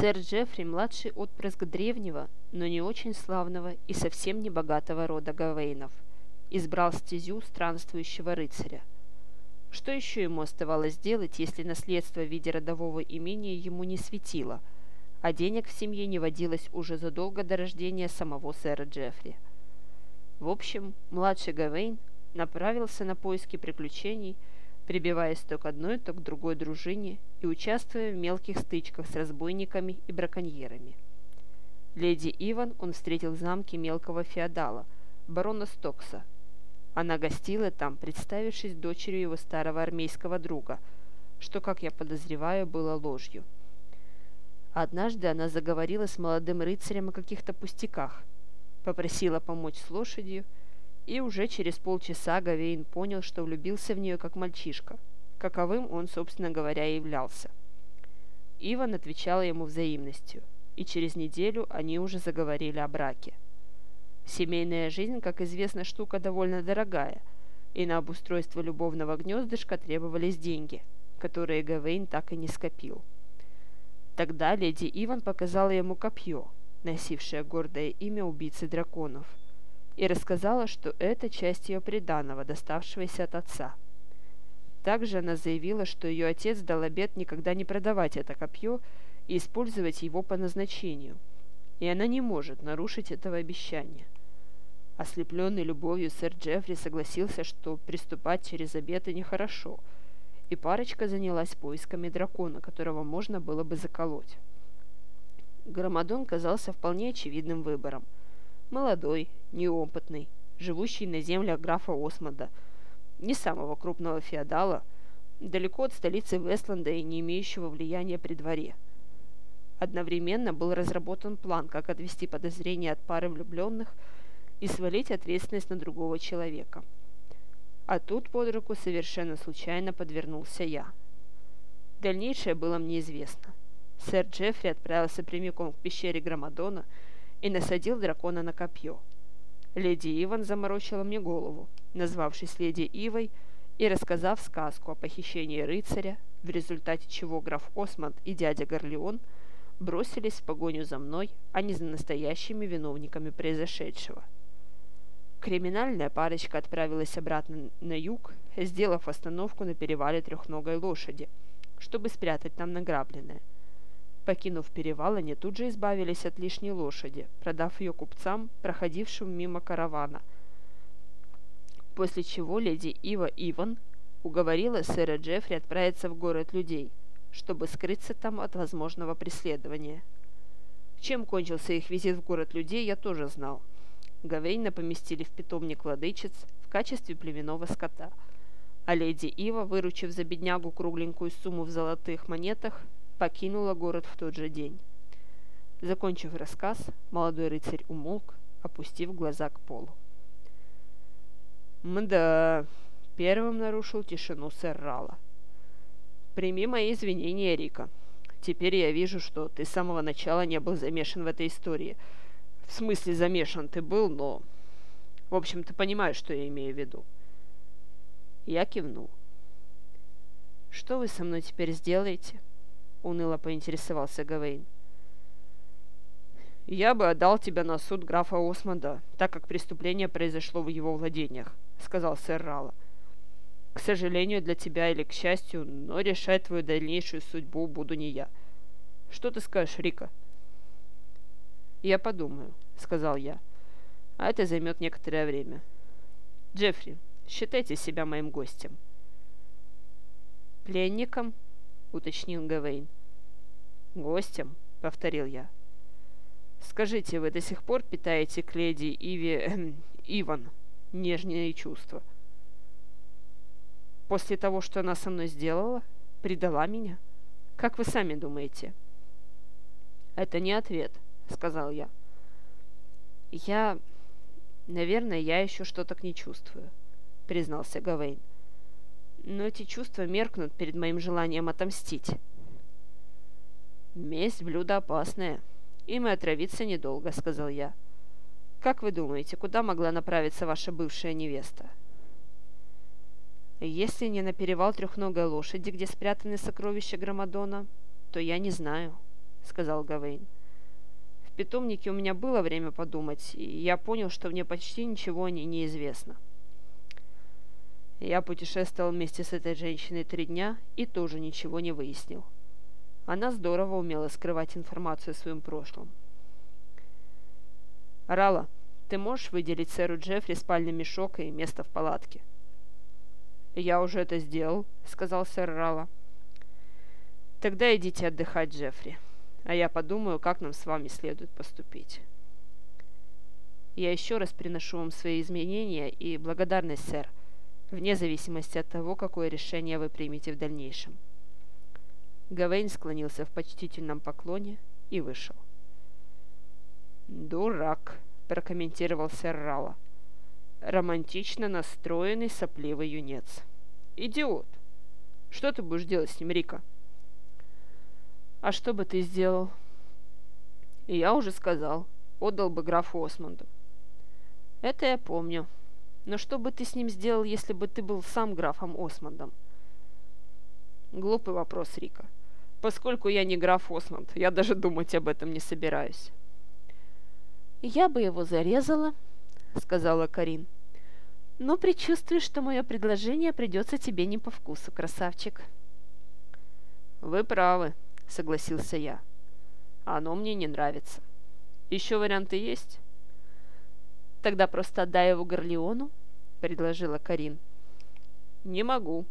Сэр Джеффри – младший отпрыск древнего, но не очень славного и совсем не богатого рода Гавейнов. Избрал стезю странствующего рыцаря. Что еще ему оставалось делать, если наследство в виде родового имения ему не светило, а денег в семье не водилось уже задолго до рождения самого сэра Джеффри? В общем, младший Гавейн направился на поиски приключений, прибиваясь то к одной, то к другой дружине и участвуя в мелких стычках с разбойниками и браконьерами. Леди Иван он встретил в замке мелкого феодала, барона Стокса. Она гостила там, представившись дочерью его старого армейского друга, что, как я подозреваю, было ложью. Однажды она заговорила с молодым рыцарем о каких-то пустяках, попросила помочь с лошадью, и уже через полчаса Гавейн понял, что влюбился в нее как мальчишка – каковым он, собственно говоря, и являлся. Иван отвечала ему взаимностью, и через неделю они уже заговорили о браке. Семейная жизнь, как известно, штука довольно дорогая, и на обустройство любовного гнездышка требовались деньги, которые Гавейн так и не скопил. Тогда леди Иван показала ему копье, носившее гордое имя убийцы драконов, и рассказала, что это часть ее приданого, доставшегося от отца – также она заявила, что ее отец дал обет никогда не продавать это копье и использовать его по назначению, и она не может нарушить этого обещания. Ослепленный любовью сэр Джеффри согласился, что приступать через обеты нехорошо, и парочка занялась поисками дракона, которого можно было бы заколоть. Громадон казался вполне очевидным выбором. Молодой, неопытный, живущий на землях графа Осмода – не самого крупного феодала, далеко от столицы Вестланда и не имеющего влияния при дворе. Одновременно был разработан план, как отвести подозрения от пары влюбленных и свалить ответственность на другого человека. А тут под руку совершенно случайно подвернулся я. Дальнейшее было мне известно. Сэр Джеффри отправился прямиком к пещере Громадона и насадил дракона на копье. Леди Иван заморочила мне голову, назвавшись леди Ивой и рассказав сказку о похищении рыцаря, в результате чего граф Осмонд и дядя Горлеон бросились в погоню за мной, а не за настоящими виновниками произошедшего. Криминальная парочка отправилась обратно на юг, сделав остановку на перевале трехногой лошади, чтобы спрятать там награбленное. Покинув перевал, они тут же избавились от лишней лошади, продав ее купцам, проходившим мимо каравана – после чего леди Ива Иван уговорила сэра Джеффри отправиться в город людей, чтобы скрыться там от возможного преследования. Чем кончился их визит в город людей, я тоже знал. Гавейна поместили в питомник владычиц в качестве племенного скота, а леди Ива, выручив за беднягу кругленькую сумму в золотых монетах, покинула город в тот же день. Закончив рассказ, молодой рыцарь умолк, опустив глаза к полу. «Мда...» — первым нарушил тишину сэр Рала. «Прими мои извинения, Рика. Теперь я вижу, что ты с самого начала не был замешан в этой истории. В смысле замешан ты был, но... В общем, ты понимаешь, что я имею в виду». Я кивнул. «Что вы со мной теперь сделаете?» — уныло поинтересовался Гавейн. «Я бы отдал тебя на суд графа Осмонда, так как преступление произошло в его владениях. — сказал сэр Ралла. «К сожалению для тебя или к счастью, но решать твою дальнейшую судьбу буду не я. Что ты скажешь, Рика?» «Я подумаю», — сказал я. «А это займет некоторое время. Джеффри, считайте себя моим гостем». «Пленником?» — уточнил Гавейн. «Гостем», — повторил я. «Скажите, вы до сих пор питаете к леди Иви... Эм, Иван нежные чувства. После того, что она со мной сделала, предала меня? Как вы сами думаете? Это не ответ, сказал я. Я... Наверное, я еще что-то к ней чувствую, признался Гавейн. Но эти чувства меркнут перед моим желанием отомстить. Месть – блюдо опасное. И отравиться недолго, сказал я. — как вы думаете, куда могла направиться ваша бывшая невеста? Если не на перевал трехногой лошади, где спрятаны сокровища Громадона, то я не знаю, — сказал Гавейн. «В питомнике у меня было время подумать, и я понял, что мне почти ничего о ней не известно. Я путешествовал вместе с этой женщиной три дня и тоже ничего не выяснил. Она здорово умела скрывать информацию о своем прошлом. «Рала, ты можешь выделить сэру Джеффри спальный мешок и место в палатке?» «Я уже это сделал», — сказал сэр Рала. «Тогда идите отдыхать, Джеффри, а я подумаю, как нам с вами следует поступить». «Я еще раз приношу вам свои изменения и благодарность, сэр, вне зависимости от того, какое решение вы примете в дальнейшем». Гавейн склонился в почтительном поклоне и вышел. «Дурак», — прокомментировал сэр Рала романтично настроенный сопливый юнец. Идиот. Что ты будешь делать с ним, Рика? А что бы ты сделал? Я уже сказал, отдал бы графу Осмонду. Это я помню. Но что бы ты с ним сделал, если бы ты был сам графом Осмондом? Глупый вопрос, Рика. Поскольку я не граф Осмонд, я даже думать об этом не собираюсь. Я бы его зарезала, — сказала Карин. «Но предчувствую, что мое предложение придется тебе не по вкусу, красавчик». «Вы правы», — согласился я. «Оно мне не нравится. Еще варианты есть?» «Тогда просто отдай его Горлеону», — предложила Карин. «Не могу».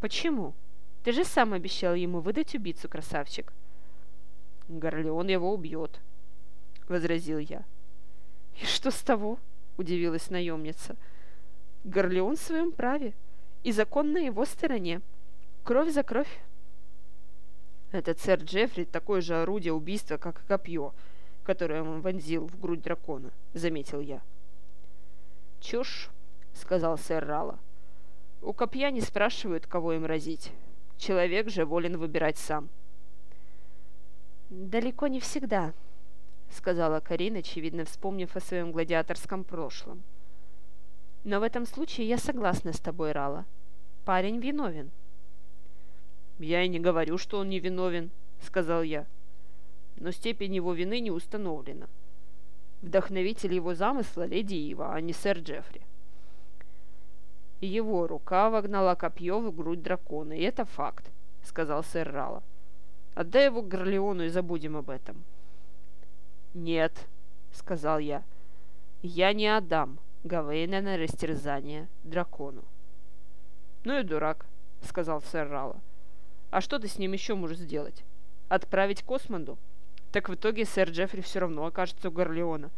«Почему? Ты же сам обещал ему выдать убийцу, красавчик». «Горлеон его убьет», — возразил я. «И что с того?» – удивилась наемница. «Горлеон в своем праве, и закон на его стороне. Кровь за кровь». «Этот сэр Джеффри такое же орудие убийства, как и копье, которое он вонзил в грудь дракона», – заметил я. «Чушь», – сказал сэр Рала. «У копья не спрашивают, кого им разить. Человек же волен выбирать сам». «Далеко не всегда», — сказала Карина, очевидно вспомнив о своем гладиаторском прошлом. «Но в этом случае я согласна с тобой, Рала. Парень виновен». «Я и не говорю, что он не виновен», — сказал я. «Но степень его вины не установлена. Вдохновитель его замысла — леди Ива, а не сэр Джеффри». «Его рука вогнала копье в грудь дракона, и это факт», — сказал сэр Рала. «Отдай его Горлеону и забудем об этом». «Нет», — сказал я, — «я не отдам Гавейна на растерзание дракону». «Ну и дурак», — сказал сэр Рала. «А что ты с ним еще можешь сделать? Отправить к Осмонду? Так в итоге сэр Джеффри все равно окажется у Горлеона.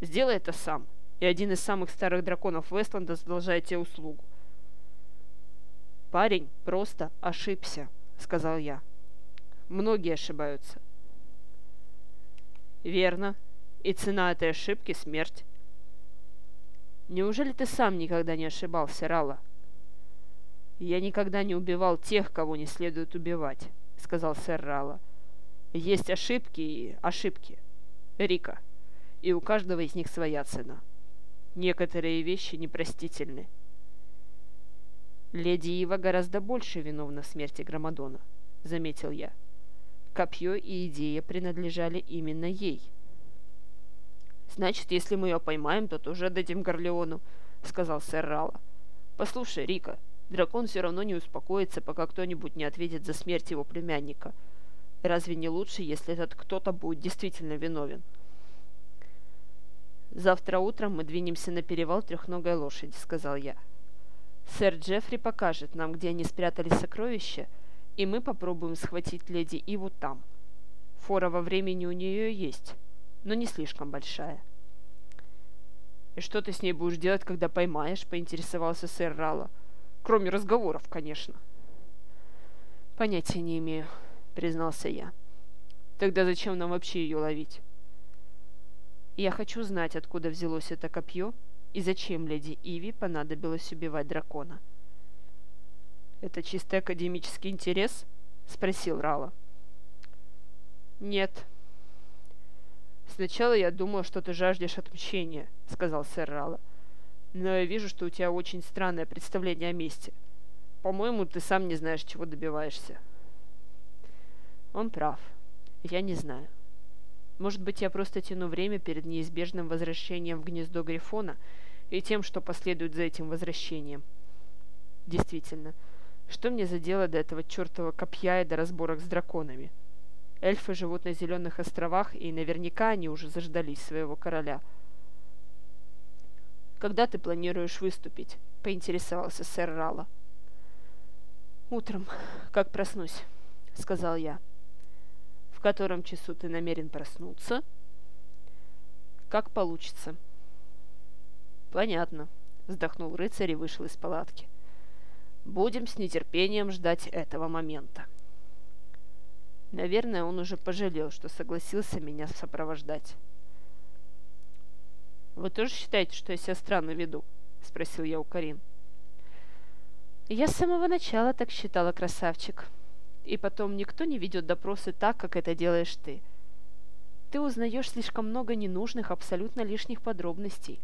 Сделай это сам, и один из самых старых драконов Вестланда задолжает тебе услугу». «Парень просто ошибся», — сказал я. «Многие ошибаются. Верно. И цена этой ошибки — смерть. Неужели ты сам никогда не ошибался, Рала? Я никогда не убивал тех, кого не следует убивать, сказал сэр Рала. Есть ошибки и ошибки. Рика. И у каждого из них своя цена. Некоторые вещи непростительны. Леди Ива гораздо больше виновна в смерти Громадона, заметил я. — Копье и идея принадлежали именно ей. «Значит, если мы ее поймаем, то тоже дадим Горлеону», — сказал сэр Рала. «Послушай, Рика, дракон все равно не успокоится, пока кто-нибудь не ответит за смерть его племянника. Разве не лучше, если этот кто-то будет действительно виновен?» «Завтра утром мы двинемся на перевал трехногой лошади», — сказал я. «Сэр Джеффри покажет нам, где они спрятали сокровища, и мы попробуем схватить леди Иву там. Фора во времени у нее есть, но не слишком большая. «И что ты с ней будешь делать, когда поймаешь?» — поинтересовался сэр Рала. «Кроме разговоров, конечно». «Понятия не имею», — признался я. «Тогда зачем нам вообще ее ловить?» «Я хочу знать, откуда взялось это копье и зачем леди Иви понадобилось убивать дракона». «Это чисто академический интерес?» — спросил Рала. «Нет». «Сначала я думал, что ты жаждешь отмщения», — сказал сэр Рала. «Но я вижу, что у тебя очень странное представление о месте. По-моему, ты сам не знаешь, чего добиваешься». «Он прав», Я не знаю. Может быть, я просто тяну время перед неизбежным возвращением в гнездо Грифона и тем, что последует за этим возвращением. Действительно, что мне за дело до этого чертова копья и до разборок с драконами? Эльфы живут на Зеленых островах, и наверняка они уже заждались своего короля. «Когда ты планируешь выступить?» — поинтересовался сэр Рала. «Утром, как проснусь», — сказал я. «В котором часу ты намерен проснуться?» «Как получится». «Понятно», — вздохнул рыцарь и вышел из палатки. «Будем с нетерпением ждать этого момента». Наверное, он уже пожалел, что согласился меня сопровождать. «Вы тоже считаете, что я себя странно веду?» — спросил я у Карин. «Я с самого начала так считала, красавчик. И потом, никто не ведет допросы так, как это делаешь ты. Ты узнаешь слишком много ненужных, абсолютно лишних подробностей.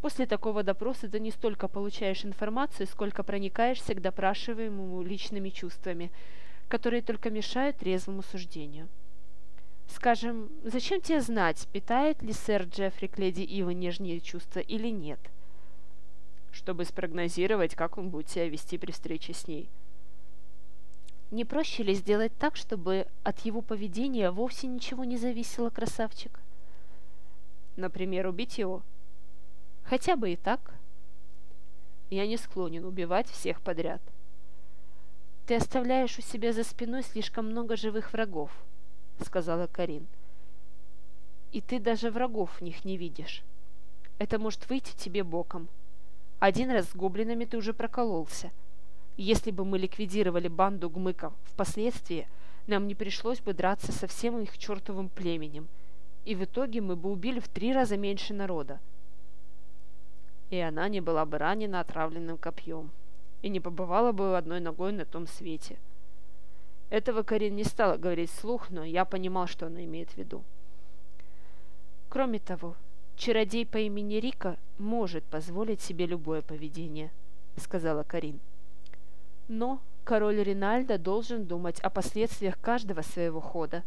После такого допроса ты не столько получаешь информацию, сколько проникаешься к допрашиваемому личными чувствами, которые только мешают трезвому суждению». Скажем, зачем тебе знать, питает ли сэр Джеффри к леди Ива нежнее чувства или нет? Чтобы спрогнозировать, как он будет себя вести при встрече с ней. Не проще ли сделать так, чтобы от его поведения вовсе ничего не зависело, красавчик? Например, убить его? Хотя бы и так. Я не склонен убивать всех подряд. Ты оставляешь у себя за спиной слишком много живых врагов, — сказала Карин. «И ты даже врагов в них не видишь. Это может выйти тебе боком. Один раз с гоблинами ты уже прокололся. Если бы мы ликвидировали банду гмыков впоследствии, нам не пришлось бы драться со всем их чертовым племенем, и в итоге мы бы убили в три раза меньше народа. И она не была бы ранена отравленным копьем, и не побывала бы одной ногой на том свете». Этого Карин не стала говорить вслух, но я понимал, что она имеет в виду. Кроме того, чародей по имени Рика может позволить себе любое поведение, сказала Карин. Но король Ринальдо должен думать о последствиях каждого своего хода.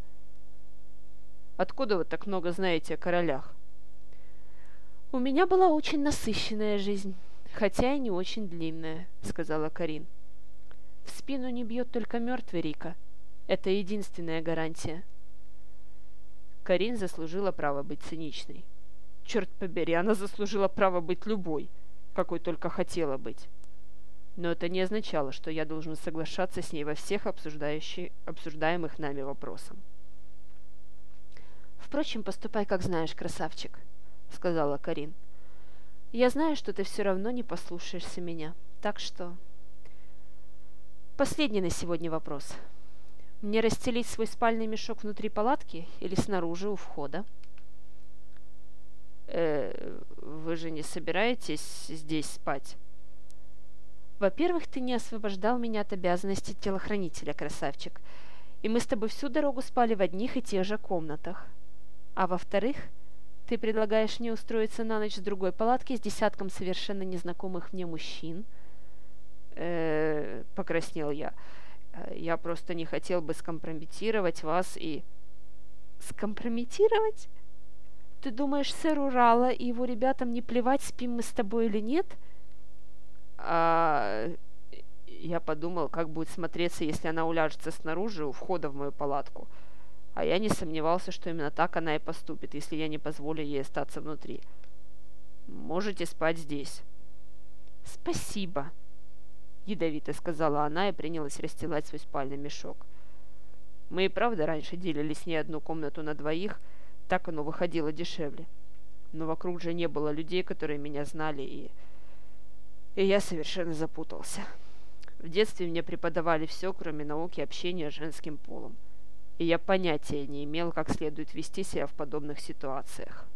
Откуда вы так много знаете о королях? У меня была очень насыщенная жизнь, хотя и не очень длинная, сказала Карин. В спину не бьет только мертвый Рика. Это единственная гарантия. Карин заслужила право быть циничной. Черт побери, она заслужила право быть любой, какой только хотела быть. Но это не означало, что я должен соглашаться с ней во всех обсуждаемых нами вопросах. «Впрочем, поступай, как знаешь, красавчик», — сказала Карин. «Я знаю, что ты все равно не послушаешься меня, так что Последний на сегодня вопрос. Мне расстелить свой спальный мешок внутри палатки или снаружи у входа? Э, вы же не собираетесь здесь спать? Во-первых, ты не освобождал меня от обязанности телохранителя, красавчик. И мы с тобой всю дорогу спали в одних и тех же комнатах. А во-вторых, ты предлагаешь мне устроиться на ночь в другой палатке с десятком совершенно незнакомых мне мужчин – э, покраснел я. Э, я просто не хотел бы скомпрометировать вас и... Скомпрометировать? Ты думаешь, сэр Урала и его ребятам не плевать, спим мы с тобой или нет? А... Я подумал, как будет смотреться, если она уляжется снаружи у входа в мою палатку. А я не сомневался, что именно так она и поступит, если я не позволю ей остаться внутри. Можете спать здесь. Спасибо, ядовито сказала она и принялась расстилать свой спальный мешок. Мы и правда раньше делили с ней одну комнату на двоих, так оно выходило дешевле. Но вокруг же не было людей, которые меня знали, и... И я совершенно запутался. В детстве мне преподавали все, кроме науки общения с женским полом. И я понятия не имел, как следует вести себя в подобных ситуациях.